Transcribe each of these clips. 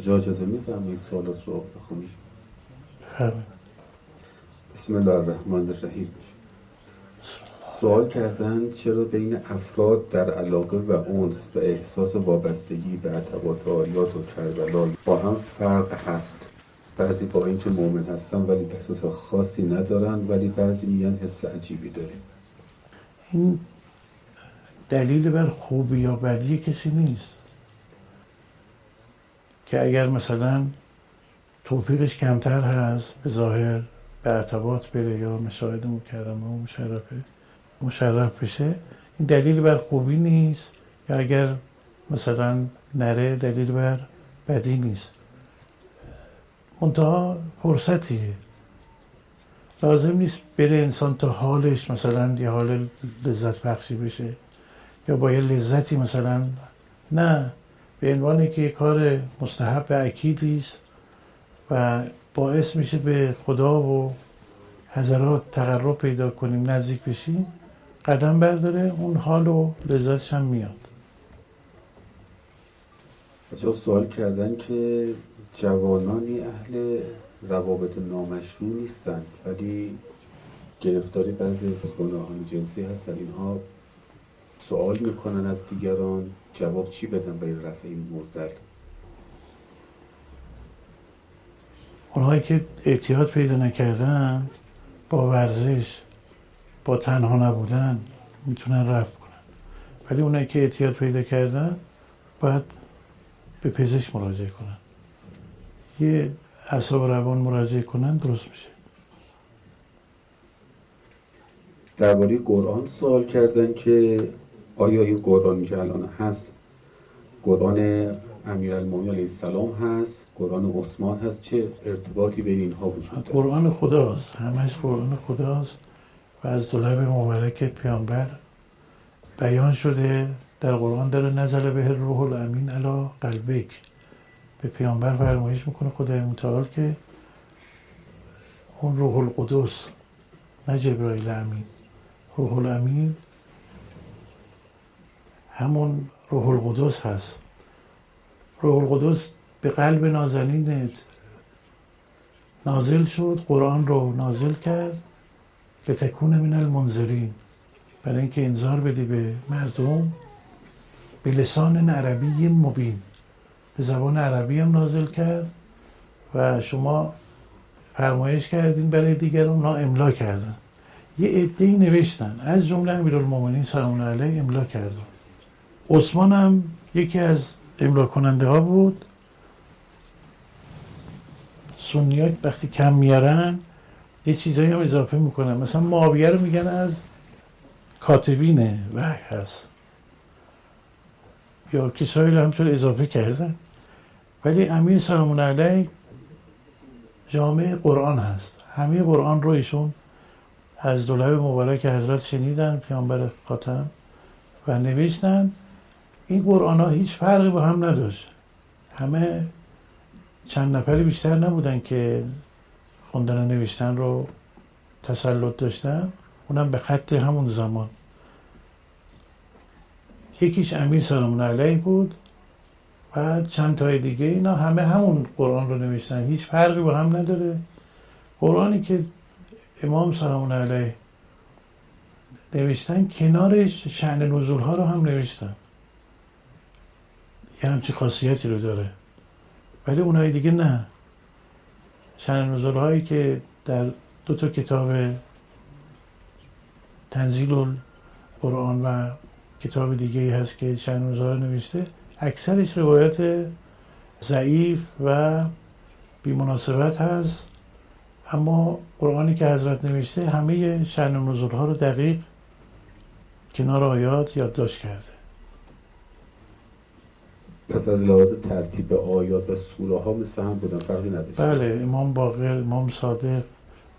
کجا اجازه میفرمایید سوالات رو بخونید بسم الله الرحمن الرحیم. سوال کردن چرا بین افراد در علاقه و اونس و احساس وابستگی به عتبات آیات و کربلا با هم فرق هست؟ بعضی با اینکه مؤمن هستن ولی احساس خاصی ندارن ولی بعضی میگن حس عجیبی داریم این دلیل بر خوبی یا بدی کسی نیست. که اگر مثلا توفیقش کمتر هست به ظاهر به عتبات بره یا مشاهد مکرمه و مشرفه مشرف بشه این دلیل بر خوبی نیست. یا اگر مثلا نره دلیل بر بدی نیست. منتها فرصتیه. لازم نیست بره انسان تا حالش مثلا یه حال لذت بخشی بشه یا با یه لذتی مثلا نه. به عنوانی که کار مستحب اکیدی است و باعث میشه به خدا و حضرات تقرب پیدا کنیم نزدیک بشیم قدم برداره اون حال و لذتش هم میاد. بچه سوال کردن که جوانانی اهل روابط نامشروع نیستن ولی گرفتاری بعضی از گناهان جنسی هستن. اینها سوال می‌کنن از دیگران. جواب چی بدن برای رفع این موزل اونهایی که اعتیاد پیدا نکردن با ورزش با تنها نبودن می‌تونن رفع کنن. ولی اونایی که اعتیاد پیدا کردن باید به پزشک مراجعه کنن. یه اصاب روان مراجعه کنن درست میشه. درباره قرآن سوال کردن که آیا این قرآنی که الان هست؟ قرآن امیرالمومنین علیه السلام هست؟ قرآن عثمان هست؟ چه ارتباطی بین اینها وجود داره؟ قرآن خداست. همش قرآن خداست. و از دولب مبارک پیامبر بیان شده. در قرآن داره نزل به روح الامین علا قلبک. به پیامبر فرمایش می‌کنه خدای متعال که اون روح القدس نه جبرائیل امین. روح الامین همون روح القدس هست. روح القدس به قلب نازنینت نازل شد قرآن رو نازل کرد. لتکون من المنذرین. برای اینکه انذار بدی به مردم. به لسان عربی مبین. به زبان عربی هم نازل کرد. و شما فرمایش کردین برای دیگران اونا املا کردن. یه عده‌ای نوشتن. از جمله امیرالمومنین سلام علیه املا کردن. عثمان هم یکی از املا کننده ها بود. سنی ها وقتی کم میارن یه چیزایی هم اضافه می‌کنن. مثلا معاویه رو میگن از کاتبین وحی هست. یا کسایی رو همطور اضافه کردن ولی امیر سلام علیه جامعه قرآن هست. همه قرآن رو ایشون از دولب مبارک حضرت شنیدن پیامبر خاتم و نوشتن. این قرآن ها هیچ فرقی با هم نداشت. همه چند نفری بیشتر نبودن که خوندن و نوشتن رو تسلط داشتن. اونم به خط همون زمان. یکیش امیر سلام علیه بود و چند تای دیگه اینا همه همون قرآن رو نوشتن. هیچ فرقی با هم نداره. قرآنی که امام سلام علیه نوشتن کنارش شعن نزول ها رو هم نوشتن. یه همچی خاصیتی رو داره. ولی اونای دیگه نه. نزول هایی که در دو تا کتاب تنزیل قرآن و کتاب دیگه هست که نزول نوشته اکثرش روایت ضعیف و بیمناسبت هست. اما قرآنی که حضرت نوشته همه شعن و نزول ها رو دقیق کنار آیات یادداشت کرده. پس از لحاظ ترتیب آیات و سوره ها مثل هم بودن فرقی نداشت. بله امام باقر امام صادق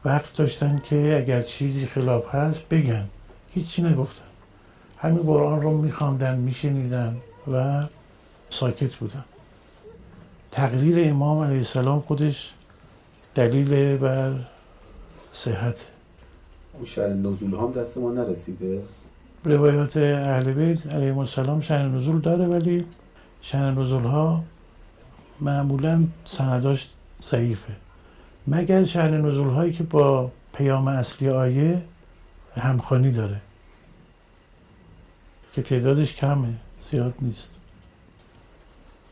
وقت داشتن که اگر چیزی خلاف هست بگن. هیچی نگفتن. همین قرآن رو میخواندن میشنیدن و ساکت بودن. تقریر امام علیه السلام خودش دلیل بر صحت. اون نزول هم دست ما نرسیده. روایات اهل بیت علیهم السلام شأن نزول داره ولی نزول ها معمولا سنداش ضعیفه. مگر شهن نزول هایی که با پیام اصلی آیه همخانی داره که تعدادش کمه زیاد نیست.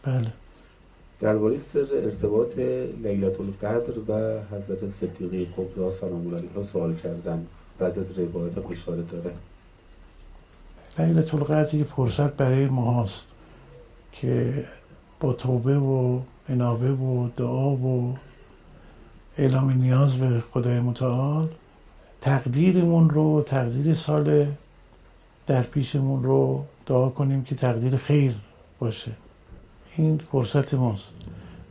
بله. درباره سر ارتباط لیلت القدر و حضرت صدیقه کبرا سلام علیها سوال کردن بعض از روایت اشاره داره. لیلت القدر یه فرصت برای ما هست که با توبه و انابه و دعا و اعلام نیاز به خدای متعال تقدیرمون رو تقدیر سال در پیشمون رو دعا کنیم که تقدیر خیر باشه. این فرصت ماست.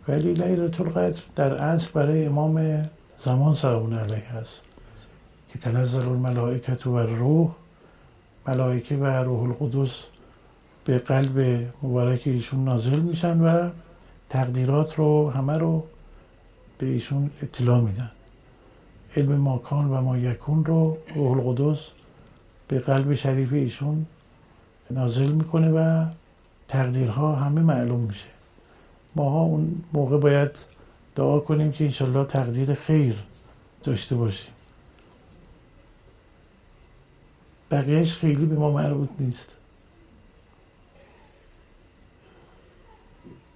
ولی لیلت القدر در اصل برای امام زمان سلام علیه هست که تنزل الملائکت و روح ملائکه و روح القدس به قلب مبارک ایشون نازل میشن و تقدیرات رو همه رو به ایشون اطلاع میدن. علم ماکان و ما یکون رو روح القدس به قلب شریف ایشون نازل می‌کنه و تقدیرها همه معلوم میشه. ماها اون موقع باید دعا کنیم که انشالله تقدیر خیر داشته باشیم. بقیهش خیلی به ما مربوط نیست.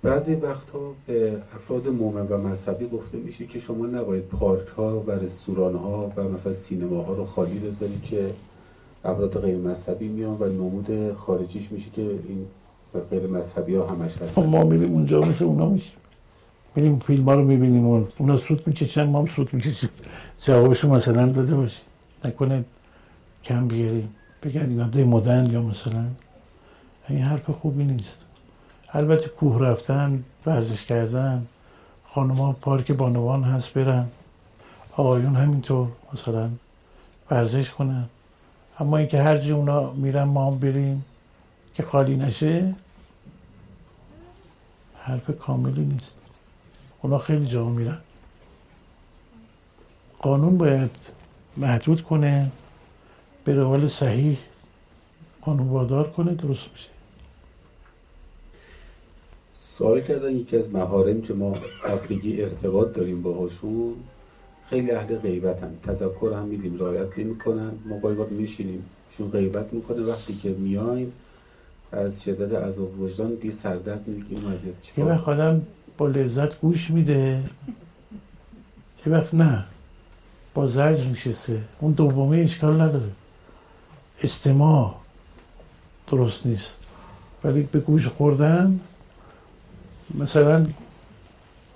بعضی وقتها به افراد مومن و مذهبی گفته میشه که شما نباید پارک ها و رستوران ها و مثلا سینما ها رو خالی بذارید که افراد غیر مذهبی میان و نمود خارجیش میشه که این غیر مذهبی ها همش هستن. ما میریم اونجا مثل اونا میشیم. میریم فیلم ها رو می‌بینیم و اونا سود می‌کشن ما هم سود می‌کشیم. جوابشو مثلا داده باشیم نکنه کم بیاریم بگن اینا ده مدن یا مثلا. این حرف خوبی نیست. البته کوه رفتن ورزش کردن خانوما پارک بانوان هست برن. آقایون همینطور مثلا ورزش کنن. اما اینکه هر جا اونا میرن ما هم بریم که خالی نشه حرف کاملی نیست. اونا خیلی جا میرن. قانون باید محدود کنه به روال صحیح قانون وادار کنه درست میشه. سوال کردن یکی از مهارم که ما هفتگی ارتباط داریم باهاشون خیلی اهل غیبتن. تذکر هم میدیم رعایت نمی‌کنن. ما گاهی وقت میشینیم چون غیبت می‌کنه. وقتی که میایم از شدت عذاب وجدان دی سردرد میگیم از یه وقت آدم با لذت گوش میده. یه وقت نه. با زجر میشسته. اون دومه اشکال نداره. استماع درست نیست. ولی به گوش خوردن مثلا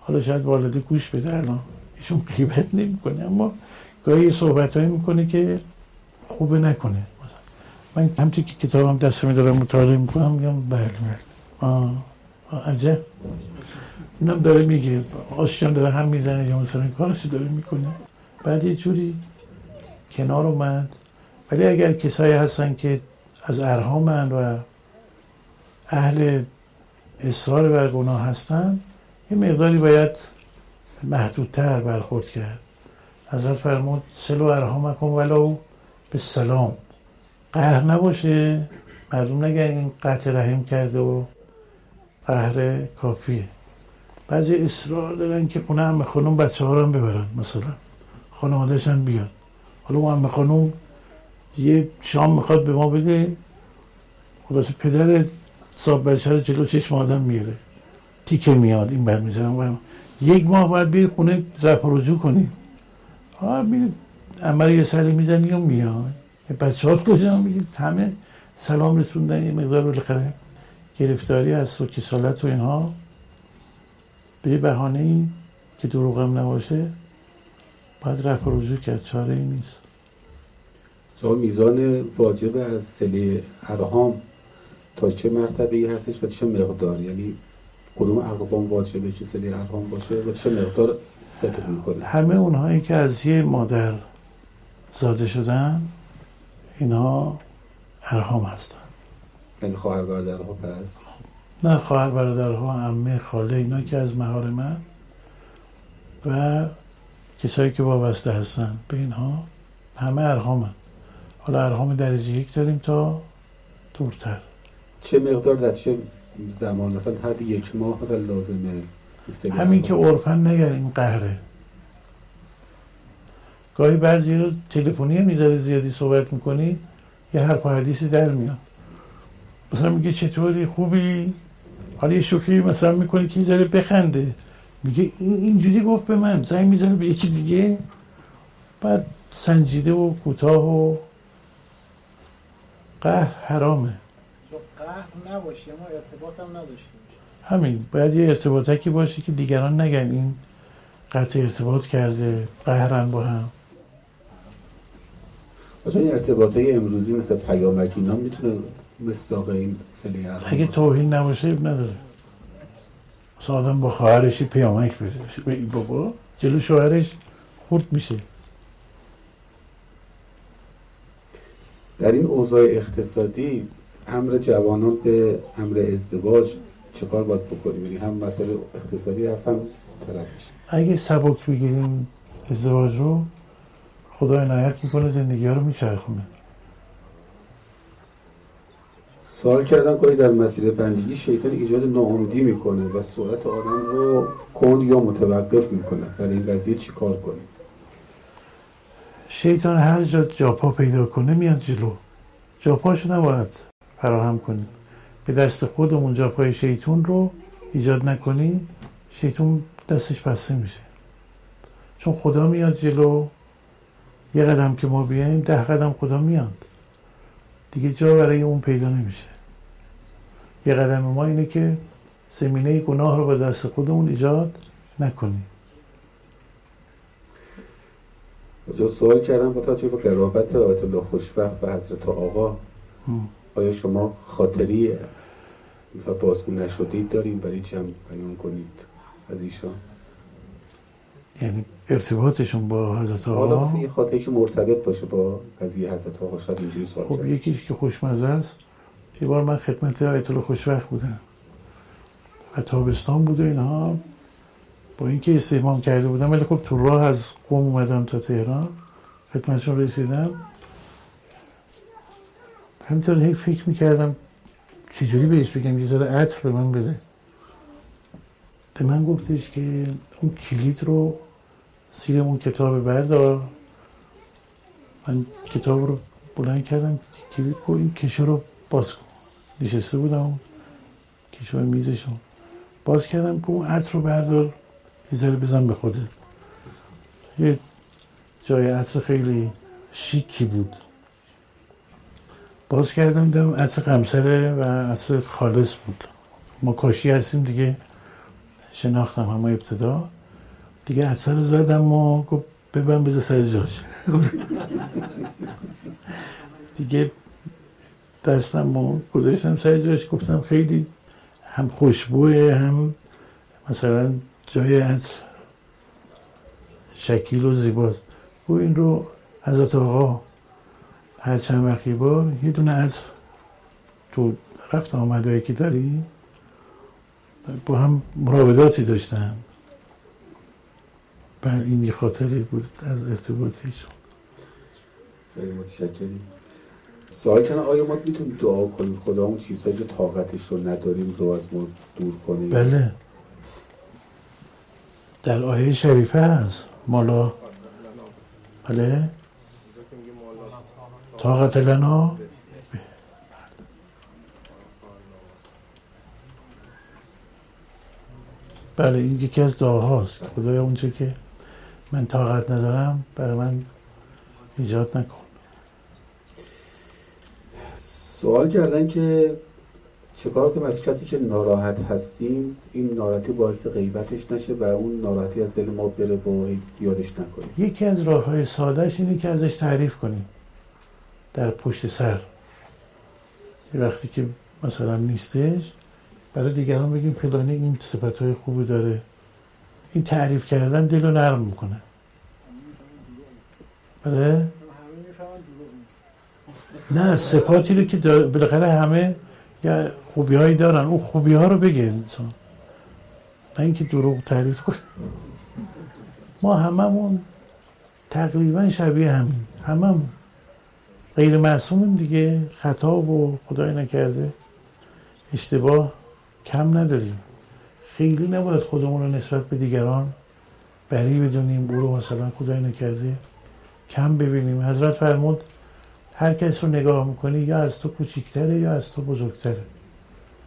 حالا شاید والده گوش بده الان ایشون غیبت نمی‌کنه اما گاهی صحبت می‌کنه که خوبه نکنه. من همتی که کتابم دستم دارم مطالعه می‌کنم میگم بله بله. آه آه، عجب. اینم داره میگه. آشیان داره هم می‌زنه یا مثلا کارش داره می‌کنه. بعد یه جوری کنار اومد. ولی اگر کسایی هستن که از ارهامن و اهل اصرار بر گناه هستن یه مقداری باید محدودتر برخورد کرد. حضرت فرمود سلو ارهامکم ولو به سلام قهر نباشه مردم نگن این قطع رحم کرده و قهر کافیه. بعضی اصرار دارن که خونه همه خانوم بچه ها رو ببرن مثلا خانوادهش هم بیاد حالا اون همه خانوم یه شام می‌خواد به ما بده خلاصه پدر صاحب بچه جلو چشم آدم میاره تیکه میاد این بر می‌زنم یک ماه باید بری خونه رفع رجوع کنی. آه میری عمر یه سری می‌زنی و میاد. بچه ها کجا؟ میگید همه سلام رسوندن یه مقدار بالاخره گرفتاری هست و کسالت و اینها. به یه بهانه ای که دروغ هم نباشه. باید رفع رجوع کرد چاره ای نیست. شما میزان واجب از سلی ارهام تا چه مرتبه ای هستش و چه مقدار؟ یعنی کدوم اقوام واجبه که سلی ارهام باشه و چه مقدار ستر می‌کنه؟ همه اونهایی که از یه مادر زاده شدن اینها ارهام هستن. یعنی خواهر برادرها پس؟ نه خواهر برادرها عمه خاله اینا که از محارمن و کسایی که وابسته هستن به اینها همه ارهامن حالا ارهام درجه یک داریم تا دورتر. چه مقدار در چه زمان؟ مثلا هر یک ماه مثلا لازمه همین که عرفن نگر این قهره. گاهی بعضی رو تلفنی می‌ذاره زیادی صحبت می‌کنی یه حرف و حدیثی در میاد. مثلا میگه چطوری؟ خوبی؟ حالا یه شوخی مثلا می‌کنه که ذره بخنده. میگه اینجوری گفت به من زنگ می‌زنه به یکی دیگه. بعد سنجیده و کوتاه و قهر حرامه. قهر نباشی اما ارتباط هم نداشتیم. همین باید یه ارتباطکی باشه که دیگران نگن این قطع ارتباط کرده قهرن با هم. آجا این ارتباط های امروزی مثل پیامک اینا می‌تونه مستاق این سلی اگه توهین نباشه نداره. مثلا آدم با خواهرشی پیامک بده ای بابا جلو شوهرش خورد میشه. در این اوضاع اقتصادی امر جوانان به امر ازدواج چه کار باید بکنیم؟ یعنی هم مسئله اقتصادی هست هم طرفش اگه سبک بگیریم ازدواج رو خدا عنایت می‌کنه زندگی ها رو میچرخونه. سوال کردن که در مسیر بندگی شیطان ایجاد ناامیدی می‌کنه و سرعت آدم رو کند یا متوقف می‌کنه. برای این قضیه چی کار کنیم؟ شیطان هر جا جاپا پیدا کنه میاد جلو. جاپاشو نباید فراهم کنیم. به دست خودمون جاپای شیطون رو ایجاد نکنیم شیطون دستش بسته میشه. چون خدا میاد جلو. یه قدم که ما بیایم ده قدم خدا میاد. دیگه جا برای اون پیدا نمیشه. یه قدم ما اینه که زمینه گناه رو به دست خودمون ایجاد نکنیم. جو سوال کردم با توجه به قرابت آیت الله خوشبخت و حضرت آقا. آیا شما خاطری مثلا بازگو نشدید داریم؟ برای چم بیان کنید از ایشان؟ یعنی ارتباطشون با حضرت آقا؟ حالا مثل یه خاطری که مرتبط باشه با قضیه حضرت آقا شاید اینجوری سوال خب یکیش که خوشمزه است یه بار من خدمت آیت الله خوشبخت بودم. و تابستان بود و اینها. با اینکه استهمام کرده بودم ولی خب تو راه از قوم اومدم تا تهران خدمتشون رسیدم. همینطور هی فکر می‌کردم چجوری بهش بگم یه ذره عطر به من بده. به من گفتش که اون کلید رو سیر اون کتاب بردار. من کتاب رو بلند کردم کلید کو این کشو رو باز کن. نشسته بودم کشو میزشون باز کردم که اون عطر رو بردار یه ذره بزن به خودت. یه جای عطر خیلی شیکی بود. باز کردم دیدم عطر قمسره و عطر خالص بود. ما کاشی هستیم دیگه شناختم همه ابتدا. دیگه رو زدم و گفت ببن بذار سر جاش. دیگه دستم و گذاشتم سر جاش گفتم خیلی هم خوشبوه هم مثلا جای از شکیل و زیباست. و این رو حضرت آقا هر چند وقتی بار یه دونه از تو رفت آمده که داری با هم مراوداتی داشتم بر این خاطری بود از ارتباطیشون خیلی متشکریم سوال کنه آیا ما می‌تونیم دعا کنیم؟ خدا اون چیزهایی که طاقتش رو نداریم رو از ما دور کنیم؟ بله. در آیه شریفه هست. مالا. بله. طاقت لنا؟ بله این یکی از دعاهاست. خدایا اونجا که من طاقت ندارم برای من ایجاد نکن. سوال کردن که چه کار کنیم؟ از کسی که ناراحت هستیم این ناراحتی باعث غیبتش نشه و اون ناراحتی از دل ما بره و یادش نکنیم. یکی از راه های سادهش اینه که ازش تعریف کنیم. در پشت سر. یه وقتی که مثلا نیستش برای دیگران بگیم فلانی این صفت های خوبی داره. این تعریف کردن دل رو نرم می‌کنه. بله؟ نه صفاتی رو که بالاخره همه یا خوبی هایی دارن. اون خوبی ها رو بگه انسان. نه اینکه دروغ تعریف کنه. ما هممون تقریبا شبیه همین. هممون. غیر معصومیم دیگه. خطا و خدای نکرده. اشتباه کم نداریم. خیلی نباید خودمون رو نسبت به دیگران بری بدونیم او رو مثلا خدای نکرده. کم ببینیم. حضرت فرمود هر کس رو نگاه می‌کنی یا از تو کوچیکتره یا از تو بزرگتره.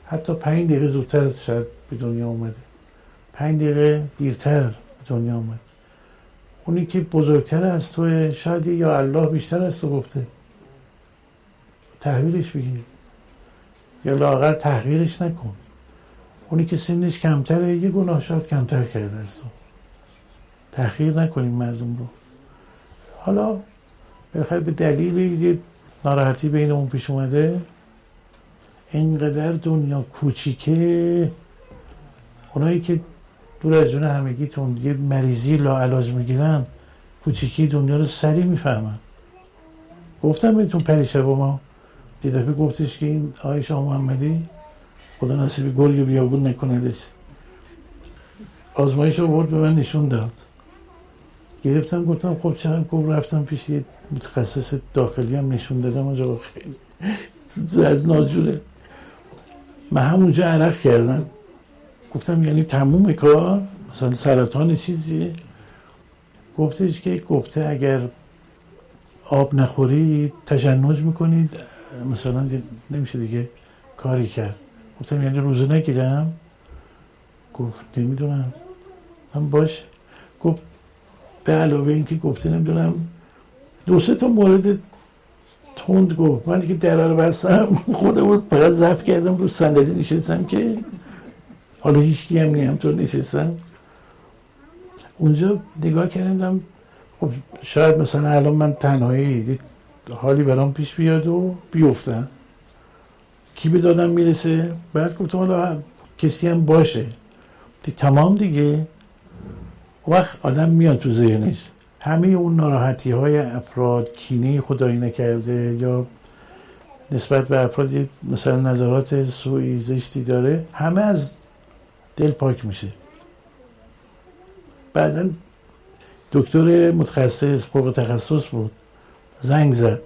حتی پنج دقیقه زودتر شاید به دنیا اومده. پنج دقیقه دیرتر به دنیا اومد اونی که بزرگتر از تو شاید یا الله بیشتر از تو گفته. تحویلش بگیر. یا لاغر تحقیرش نکن. اونی که سنش کمتره یه گناه شاید کمتر کرده است تحقیر نکنیم مردم رو. حالا بخیر به دلیل یه ناراحتی بین اون پیش اومده اینقدر دنیا کوچیکه. اونایی که دور از جون همگیتون یه مریضی لاعلاج می‌گیرن کوچیکی دنیا رو سریع می‌فهمن. گفتم بهتون پریشه با ما یه دفعه گفتش که این آیشا محمدی خدا نصیب گل یا بیابون نکندش. آزمایش رو برد به من نشون داد. گرفتم گفتم خب چقدر گفت رفتم پیش یه متخصص داخلی هم نشون دادم. اونجا خیلی از ناجوره. من همونجا عرق کردم. گفتم یعنی تموم کار؟ مثلا سرطان چیزیه گفتش که گفته اگر آب نخورید تشنج می‌کنید. مثلا نمیشه دیگه کاری کرد. گفتم یعنی روزه نگیرم؟ گفت نمی‌دونم. هم باش گفت به علاوه اینکه گفته نمی‌دونم دو سه تا مورد تند گفت. من که در رو بستم خودم فقط ضبط کردم رو صندلی نشستم که حالا هیچ هم نیم تو نشستم. اونجا نگاه کردم خب شاید مثلا الان من تنهایی حالی برام پیش بیاد و بیفتم. کی به دادم می‌رسه؟ بعد گفتم حالا کسی هم باشه. دی تمام دیگه. وقت آدم میاد تو ذهنش. همه اون ناراحتی های افراد کینه خدایی نکرده یا نسبت به افراد مثلا نظرات سوی زشتی داره همه از دل پاک میشه. بعدا دکتر متخصص فوق تخصص بود. زنگ زد.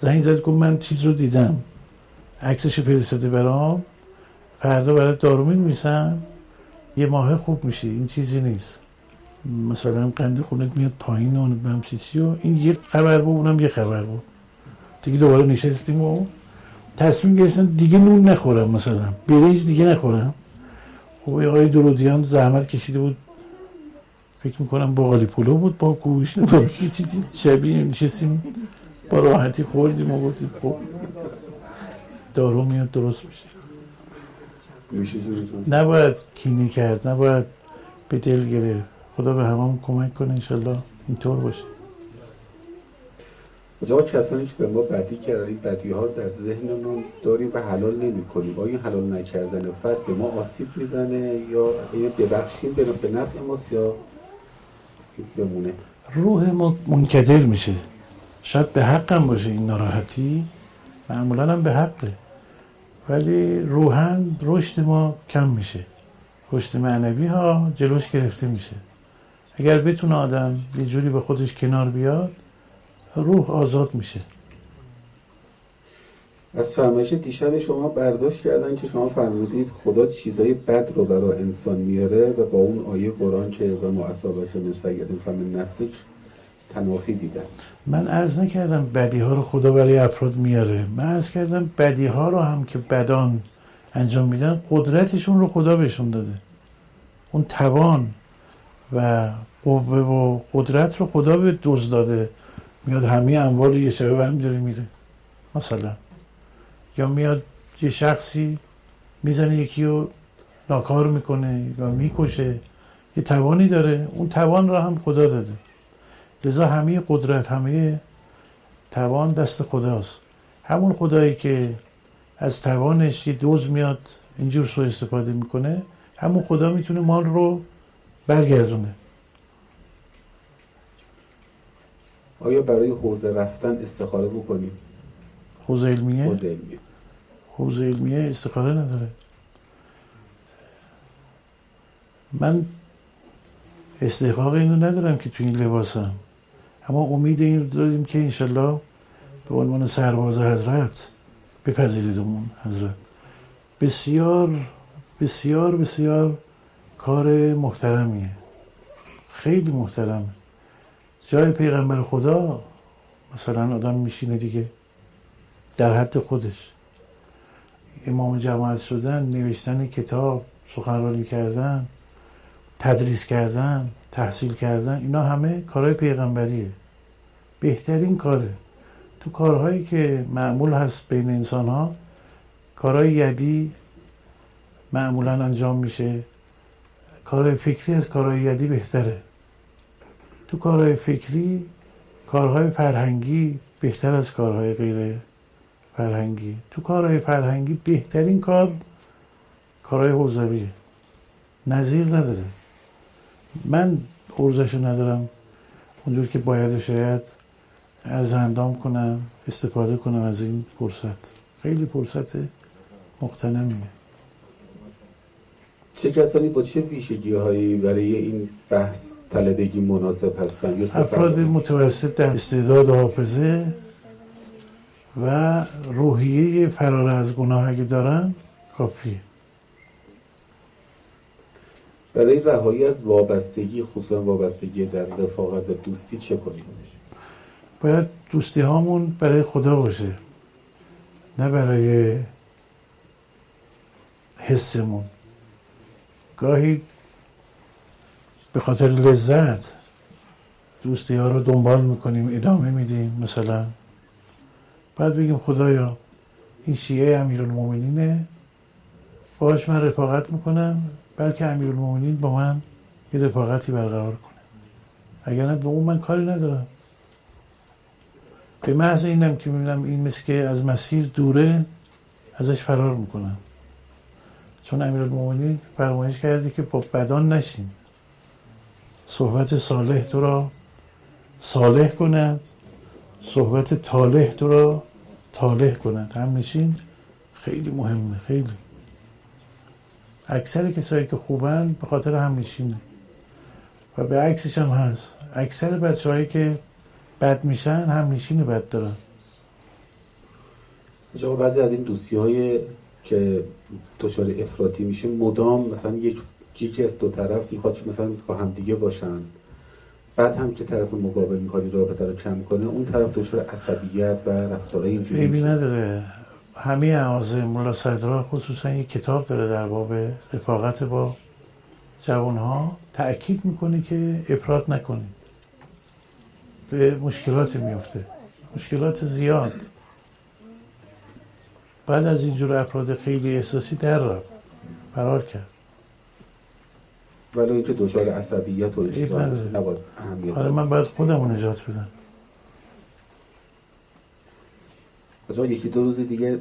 زنگ زد گفت من چیز رو دیدم. عکسش فرستاده برام. فردا برای دارومین میسن یه ماه خوب میشه. این چیزی نیست. مثلا قند خونت میاد پایین و هم چیزی و این یه خبر بود اونم یه خبر بود. دیگه دوباره نشستیم و تصمیم گرفتن دیگه نون نخورم مثلا. بریز دیگه نخورم. خب آقای درودیان زحمت کشیده بود. فکر می‌کنم باقالی پلو بود با گوشت با چیزی شبیه نشستیم. با راحتی خوردیم و گفتیم خب دارو میاد درست میشه. نباید کینی کرد نباید به دل گرفت. خدا به همون کمک کنه انشالله اینطور باشه. جا کسانی که به ما بدی کردن بدی ها در ذهنمون داریم و حلال نمی کنیم آیا حلال نکردن فرد به ما آسیب می‌زنه یا ببخشیم به نفع ماست یا بمونه؟ روح ما منکدر میشه. شاید به حقم باشه این ناراحتی. معمولا هم به حقه. ولی روحن رشد ما کم میشه. رشد معنوی ها جلوش گرفته میشه. اگر بتونه آدم یه جوری به خودش کنار بیاد روح آزاد میشه. از فرمایش دیشب شما برداشت کردن که شما فرمودید خدا چیزای بد رو برای انسان میاره و با اون آیه قرآن که و ما اصابت من سیدین فمن نفسک تنافی دیدن. من عرض نکردم بدی ها رو خدا برای افراد میاره. من عرض کردم بدی ها رو هم که بدان انجام میدن قدرتشون رو خدا بهشون داده. اون توان و قوه و قدرت رو خدا به دوز داده. میاد همه اموال یه شبه برمیداره میره. مثلا. یا میاد یه شخصی می‌زنه یکی رو ناکار می‌کنه یا می‌کشه. یه توانی داره. اون توان رو هم خدا داده. لذا همه قدرت همه توان دست خداست. همون خدایی که از توانش یه دوز میاد اینجور سو استفاده می‌کنه همون خدا می‌تونه مال رو برگردونه. آیا برای حوزه رفتن استخاره بکنیم؟ حوزه علمیه؟ حوزه علمیه. حوزه علمیه استخاره نداره. من استحقاق اینو ندارم که تو این لباسم. اما امید این داریم که انشالله به عنوان سرباز حضرت بپذیریدمون حضرت. بسیار بسیار بسیار کار محترمیه. خیلی محترمه جای پیغمبر خدا مثلا آدم میشینه دیگه در حد خودش. امام جماعت شدن نوشتن کتاب سخنرانی کردن تدریس کردن تحصیل کردن اینا همه کارهای پیغمبریه. بهترین کاره. تو کارهایی که معمول هست بین انسان ها کارهای یدی معمولا انجام میشه. کارهای فکری از کارهای یدی بهتره. تو کارهای فکری کارهای فرهنگی بهتر از کارهای غیر فرهنگی. تو کارهای فرهنگی بهترین کار کارهای حوزویه. نظیر نداره. من ارزشو ندارم. اونجور که باید شاید ارز اندام کنم استفاده کنم از این فرصت. خیلی فرصت مقتنمیه. چه کسانی با چه ویژگی هایی برای این بحث طلبگی مناسب هستن یا افراد متوسط در استعداد و حافظه و روحیه فرار از گناه اگه دارن کافیه. برای رهایی از وابستگی خصوصا وابستگی در رفاقت و دوستی چه کنیم؟ باید دوستی هامون برای خدا باشه نه برای حسمون. گاهی به خاطر لذت دوستی ها رو دنبال می‌کنیم ادامه میدیم مثلا بعد بگیم خدایا این شیعه امیرالمومنینه. باش من رفاقت می‌کنم بلکه امیرالمومنین با من یه رفاقتی برقرار کنه. اگر نه به اون من کاری ندارم. به محض اینم که می‌بینم این مثل از مسیر دوره ازش فرار می‌کنم. چون امیرالمومنین فرمایش کرده که با بدان نشین. صحبت صالح تو را صالح کند. صحبت طالح تو را طالح کند. هم نشین. خیلی مهمه خیلی. اکثر کسایی که خوبن به خاطر هم نشینه. و به عکسش هم هست. اکثر بچه هایی که بد میشن هم نشین بد دارن. جا بعضی از این دوستی های که دچار افراطی میشه. مدام مثلا یک یکی از دو طرف می‌خواد مثلا با هم دیگه باشن. بعد هم که طرف مقابل می‌خواد رابطه رو کم کنه اون طرف دچار عصبیت و رفتارهای اینجوری میشه. نداره همه اعاضه ملا صدرا خصوصا یک کتاب داره در باب رفاقت با جوانها تأکید می‌کنه که افراد نکنید. به مشکلات میفته مشکلات زیاد. بعد از اینجور افراد خیلی احساسی در رفت. فرار کرد. ولی اینکه دچار عصبیت و نداره. نباید اهمیت حالا من باید خودم رو نجات بدم جا یکی دو روز دیگه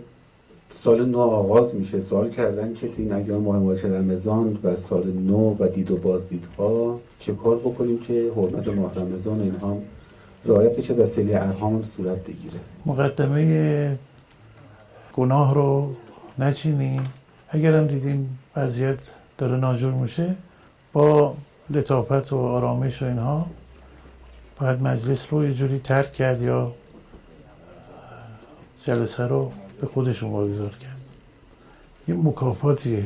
سال نو آغاز میشه. سوال کردن که تو این ایام ماه مبارک رمضان و سال نو و دید و بازدیدها چه کار بکنیم که حرمت ماه رمضان و اینها رعایت بشه و سلی ارهام هم صورت بگیره. مقدمه گناه رو نچینیم اگرم دیدیم وضعیت داره ناجور میشه با لطافت و آرامش و اینها باید مجلس رو یه جوری ترک کرد یا جلسه رو به خودشون واگذار کرد. یه مکافاتیه.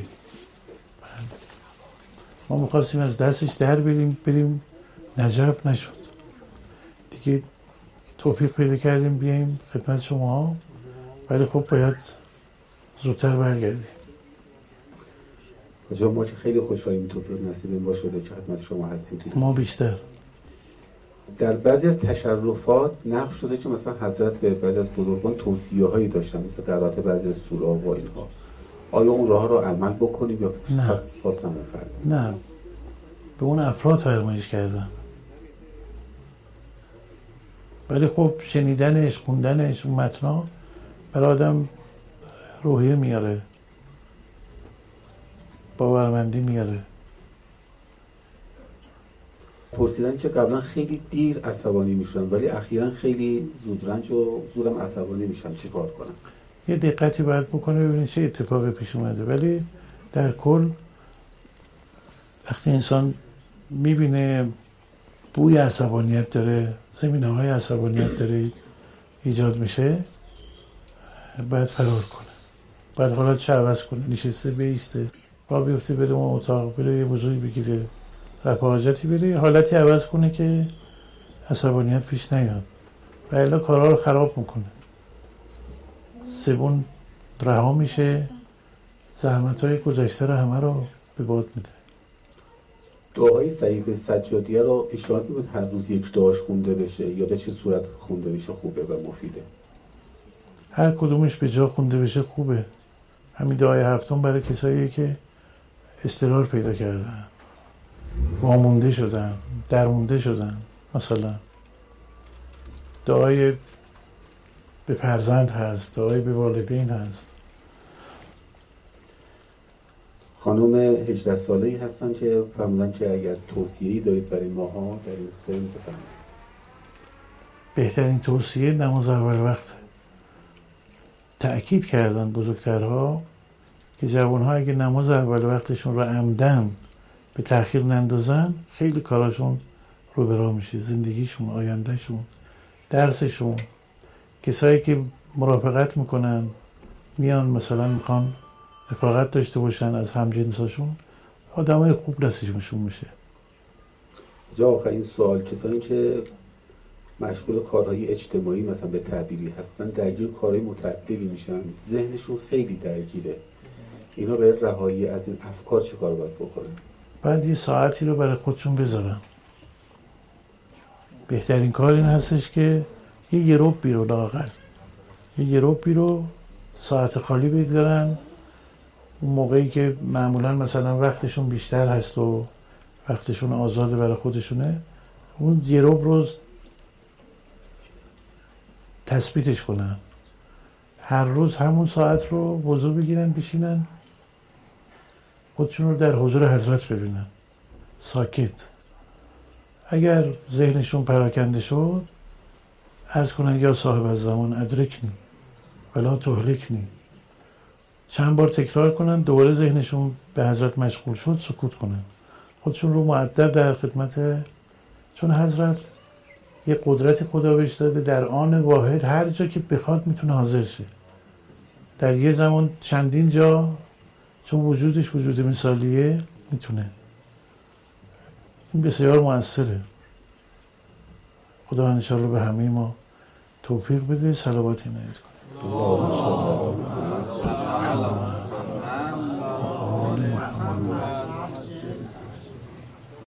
ما می‌خواستیم از دستش در بریم بریم نجب نشد. دیگه توفیق پیدا کردیم بیایم خدمت شما ولی خب باید زودتر برگردیم. جا ما که خیلی خوشحالیم توفیق نصیب ما شده که خدمت شما هستیم. ما بیشتر. در بعضی از تشرفات نقش شده که مثلا حضرت به بعضی از بزرگان توصیه هایی داشتن مثل قرائت بعضی از سوره و اینها. آیا اون راه رو عمل بکنیم یا نه. خاص هم نه. به اون افراد فرمایش کردن. ولی خب شنیدنش خوندنش اون متنا برای آدم روحیه میاره. باورمندی میاره. پرسیدن که قبلا خیلی دیر عصبانی می‌شدن ولی اخیرا خیلی زودرنج و زودم عصبانی میشن چیکار کنم؟ یه دقتی باید بکنه ببینید چه اتفاقی پیش اومده. ولی در کل وقتی انسان می‌بینه بوی عصبانیت داره زمینه های عصبانیت داره ایجاد میشه باید فرار کنه. باید حالتش عوض کنه؟ نشسته بیسته. را بیفته بره اون اتاق بره یه وضوعی بگیره. رفع حاجتی بره. حالتی عوض کنه که عصبانیت پیش نیاد. و الا کارها رو خراب می‌کنه. زبون رها میشه. زحمت های گذشته رو همه رو به باد میده. دعای سعید سجادیه رو پیشنهاد می‌کنید هر روز یک دعاش خونده بشه یا به چه صورت خونده بشه خوبه و مفیده. هر کدومش به جا خونده بشه خوبه. همین دعای هفتم برای کسایی که استرار پیدا کردن. وامونده شدن درمونده شدن مثلا. دعای به فرزند هست دعای به والدین هست. خانم 18 ساله ای هستن که فرمودن که اگر توصیه‌ای دارید برای ماها در این سن بفرمایید. بهترین توصیه نماز اول وقت تأکید کردن بزرگترها که جوانها اگه نماز اول وقتشون رو عمدن به تأخیر نندازن خیلی کاراشون رو به راه میشه. زندگیشون آیندهشون درسشون. کسایی که مرافقت می‌کنن میان مثلا می‌خوان رفاقت داشته باشن از همجنساشون آدمای خوب نصیبشون میشه. جا آخرین سوال کسانی که مشغول کارهای اجتماعی مثلا به تعبیری هستن درگیر کارهای متعددی میشن. ذهنشون خیلی درگیره. اینا به رهایی از این افکار چه کار باید بکنن؟ بعد یه ساعتی رو برای خودشون بذارن. بهترین کار این هستش که یه یروبی رو لاغر یه یروبی رو ساعت خالی بگذارن. اون موقعی که معمولا مثلا وقتشون بیشتر هست و وقتشون آزاده برای خودشونه اون یروب رو تثبیتش کنن. هر روز همون ساعت رو وضو بگیرن بشینن. خودشون رو در حضور حضرت ببینن. ساکت. اگر ذهنشون پراکنده شد عرض کنن یا صاحب از زمان ادرکنی. ولا تهلکنی. چند بار تکرار کنن دوباره ذهنشون به حضرت مشغول شد سکوت کنن. خودشون رو معدب در خدمت چون حضرت یه قدرت خدا بهش داده در آن واحد هر جا که بخواد می‌تونه حاضر شه. در یه زمان چندین جا چون وجودش وجود مثالیه می‌تونه. این بسیار موثره. خدا انشاءالله به همه ما توفیق بده صلوات عنایت کنه.